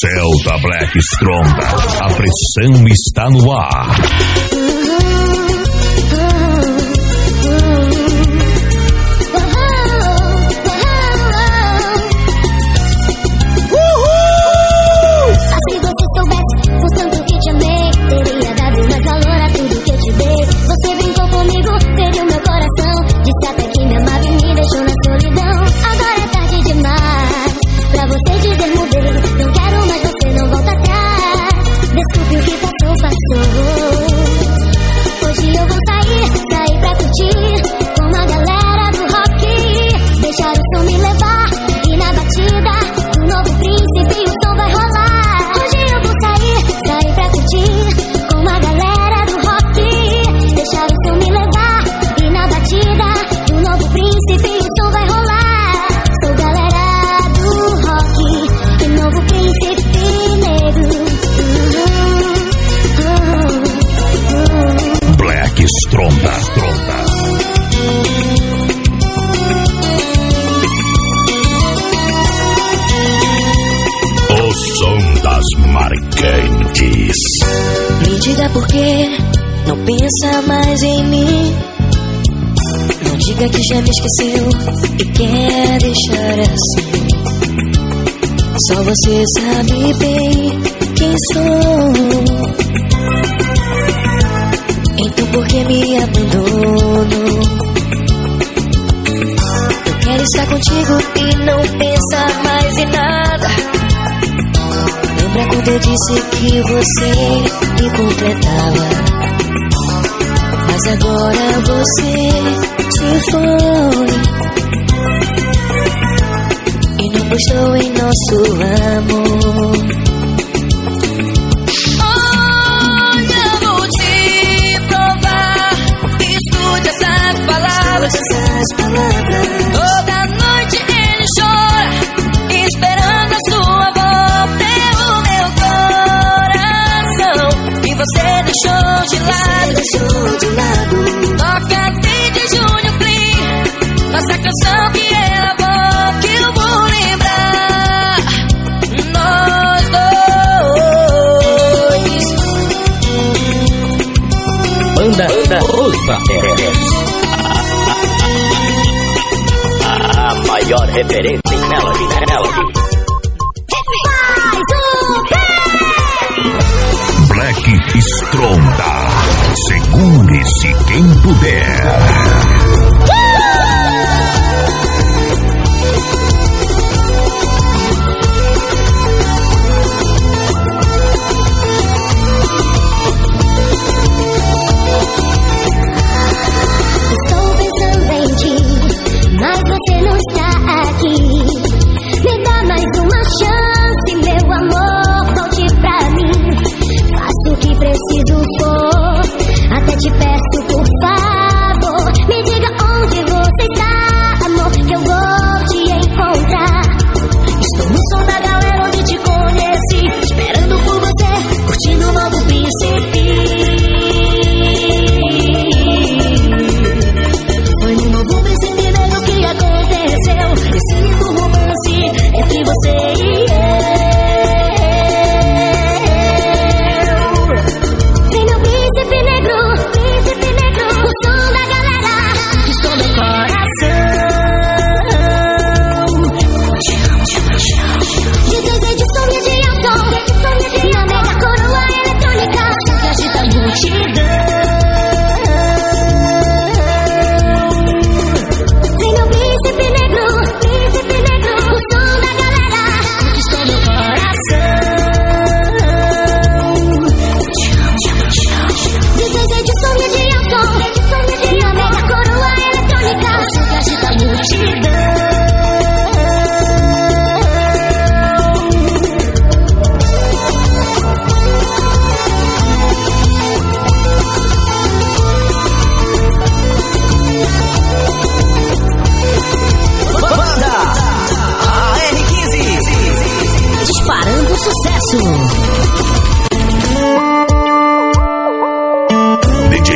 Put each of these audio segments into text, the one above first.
Celta Black Stronda. A pressão está no ar. porque não pensa mais em mim. Não diga que já me esqueceu e quer deixar assim. Só você sabe bem quem sou. Então por que me abandono? Eu quero estar contigo e não pensar mais em nada lembra quando eu disse que você me completava? Mas agora você se foi e não gostou em nosso amor. Toda noite ele chora, esperando. você deixou de lado. Deixou de lado. Toca de Júnior Clean, nossa canção que é ela bom, que eu vou lembrar. Nós dois. Banda, Banda Os A, a maior referência em Melody, Melody. Que Stronda. Segure-se quem puder.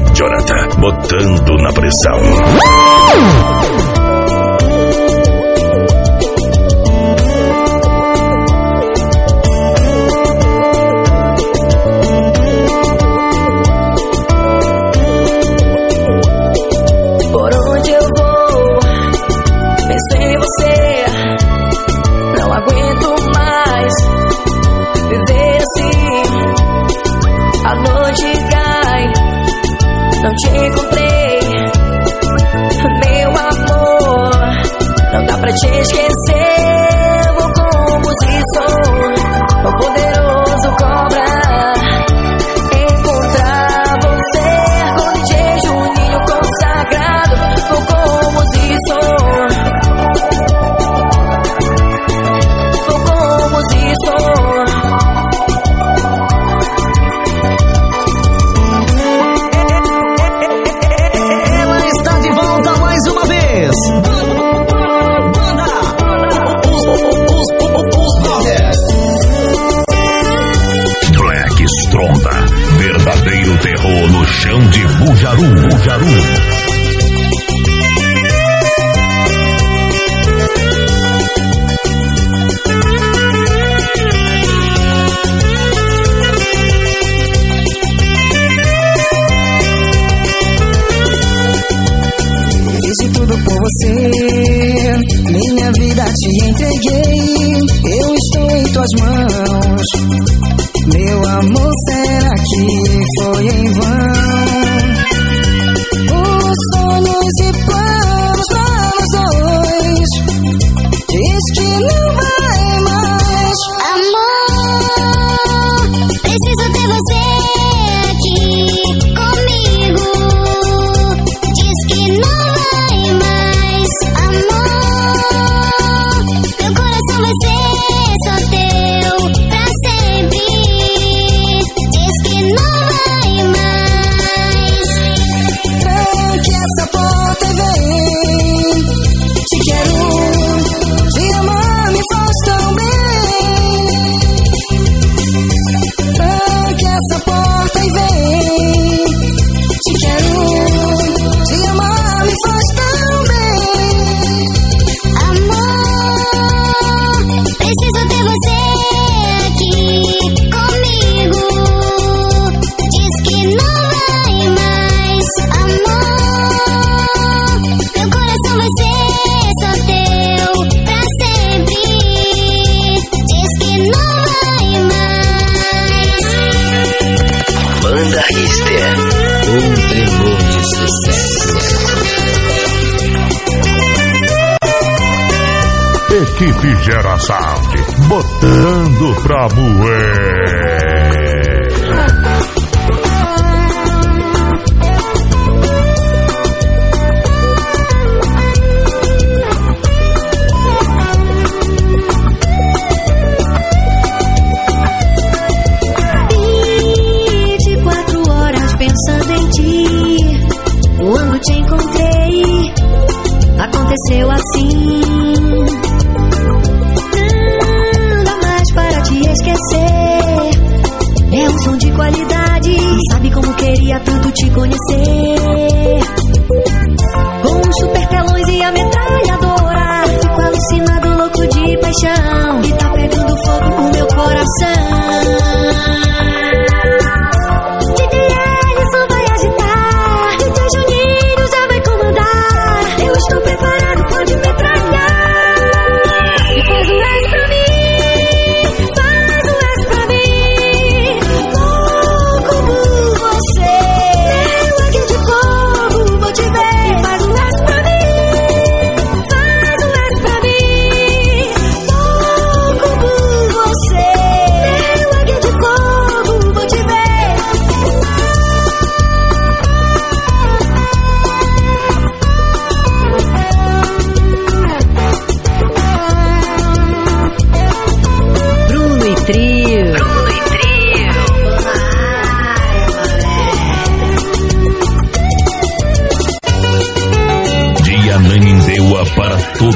Jonathan, botando na pressão. percebo como te sou, o poderoso cobra. Verdadeiro terror no chão de Bujaru. Bujaru. equipe Gera saúde, botando pra moer. Vinte quatro horas pensando em ti, quando te encontrei, aconteceu assim.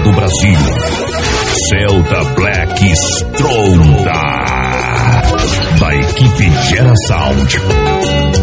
do Brasil. Celta Black Stronda. Da equipe Gera Sound.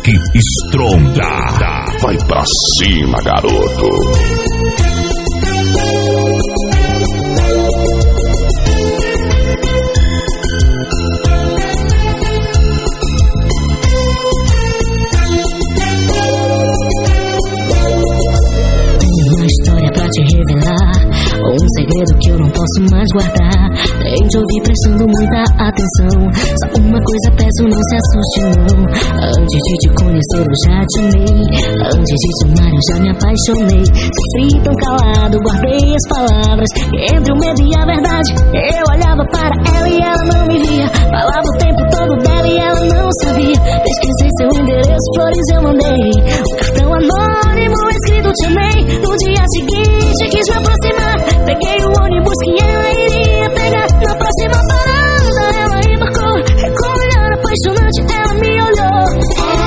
Equipe Stronda. Vai pra cima, garoto. uma história pra te revelar. Um segredo que eu não posso mais guardar. Tem de ouvir prestando muita atenção. Só uma coisa peço, não se assuste, não. Antes de te conhecer, eu já te amei. Antes de te amar, eu já me apaixonei. Sofri tão calado, guardei as palavras. Entre o medo e a verdade, eu olhava para ela e ela não me via. Falava o tempo todo dela e ela não sabia. Pesquisei seu endereço, flores eu mandei. O cartão anônimo escrito te amei. No dia seguinte quis me aproximar. Peguei o ônibus que. Na próxima parada ela embarcou. E com um olhar apaixonante ela me olhou.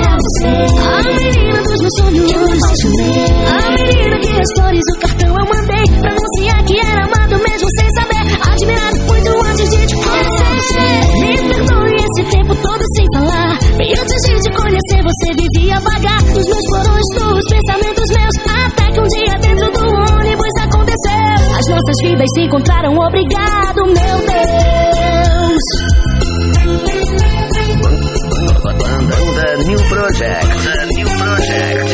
Era você, a menina dos meus sonhos. Eu me apaixonei. A menina que as flores, o cartão eu mandei. Pra anunciar que era amado mesmo sem saber. Admirado muito antes de te conhecer. Me perdoe esse tempo todo sem falar. Bem antes de te conhecer, você vivia vagar. Nos meus porões, nos pensamentos meus. Até que um dia dentro do ônibus aconteceu. As nossas vidas se encontraram, obrigado, meu Deus. Banda New Project. The New Project.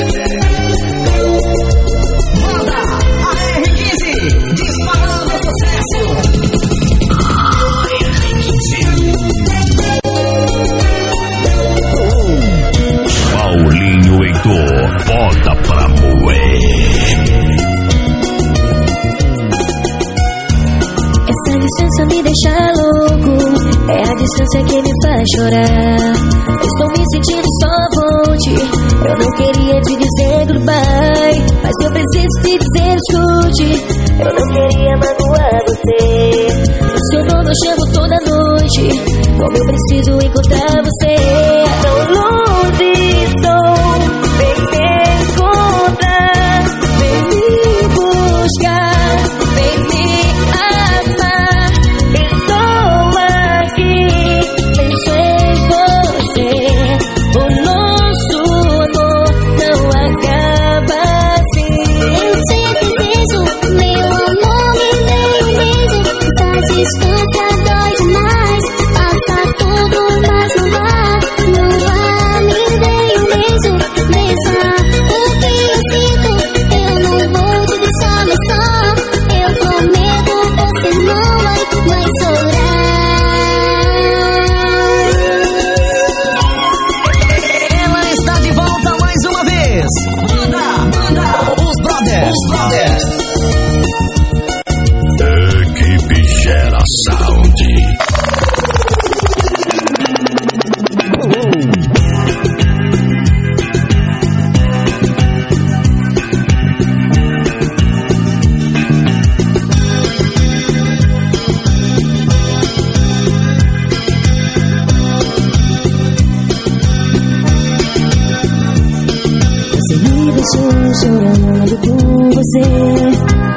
Paulinho Heitor, bota pra moer. Chorar. Estou me sentindo só volte. Eu não queria te dizer goodbye. Mas eu preciso te dizer escute. Eu não queria magoar você. O seu nome chamo toda noite. Como eu preciso encontrar você. Tão longe chorando por você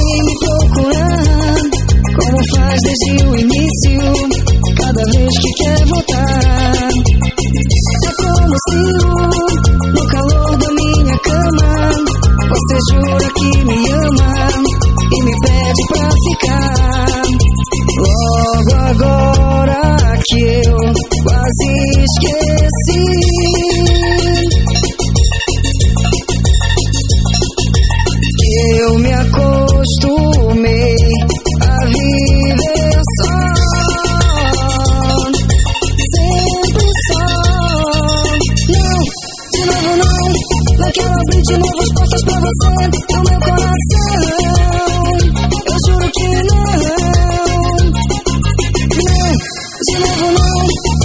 vem me procurando, como faz desde o início, cada vez que quer voltar. É como se no calor da minha cama, você jura que me ama e me pede pra ficar. Logo agora que eu quase esqueci. Quero abrir de novo as portas pra você no meu coração. Eu juro que não. Não, de novo não.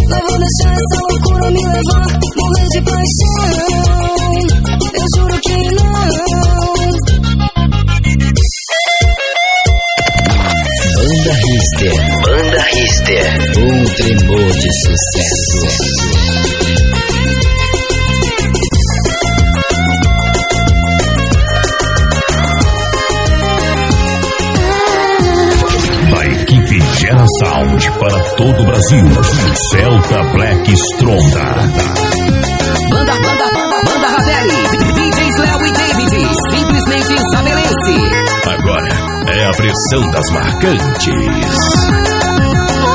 Não vou deixar essa loucura me levar, morrer de paixão. Eu juro que não. Banda Rister. Banda Rister. Um tremor de sucesso. Sound para todo o Brasil. Celta Black Stronda. Banda, banda, banda, banda Ravelli. DJs Léo e David. Simplesmente estabelece. Agora é a pressão das marcantes.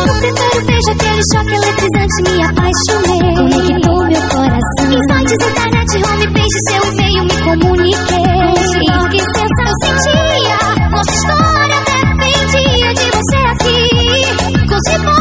No primeiro beijo, aquele choque eletrizante, me apaixonei. Conectou meu coração. Instantes, internet, homepage, seu e-mail, me comuniquei. Music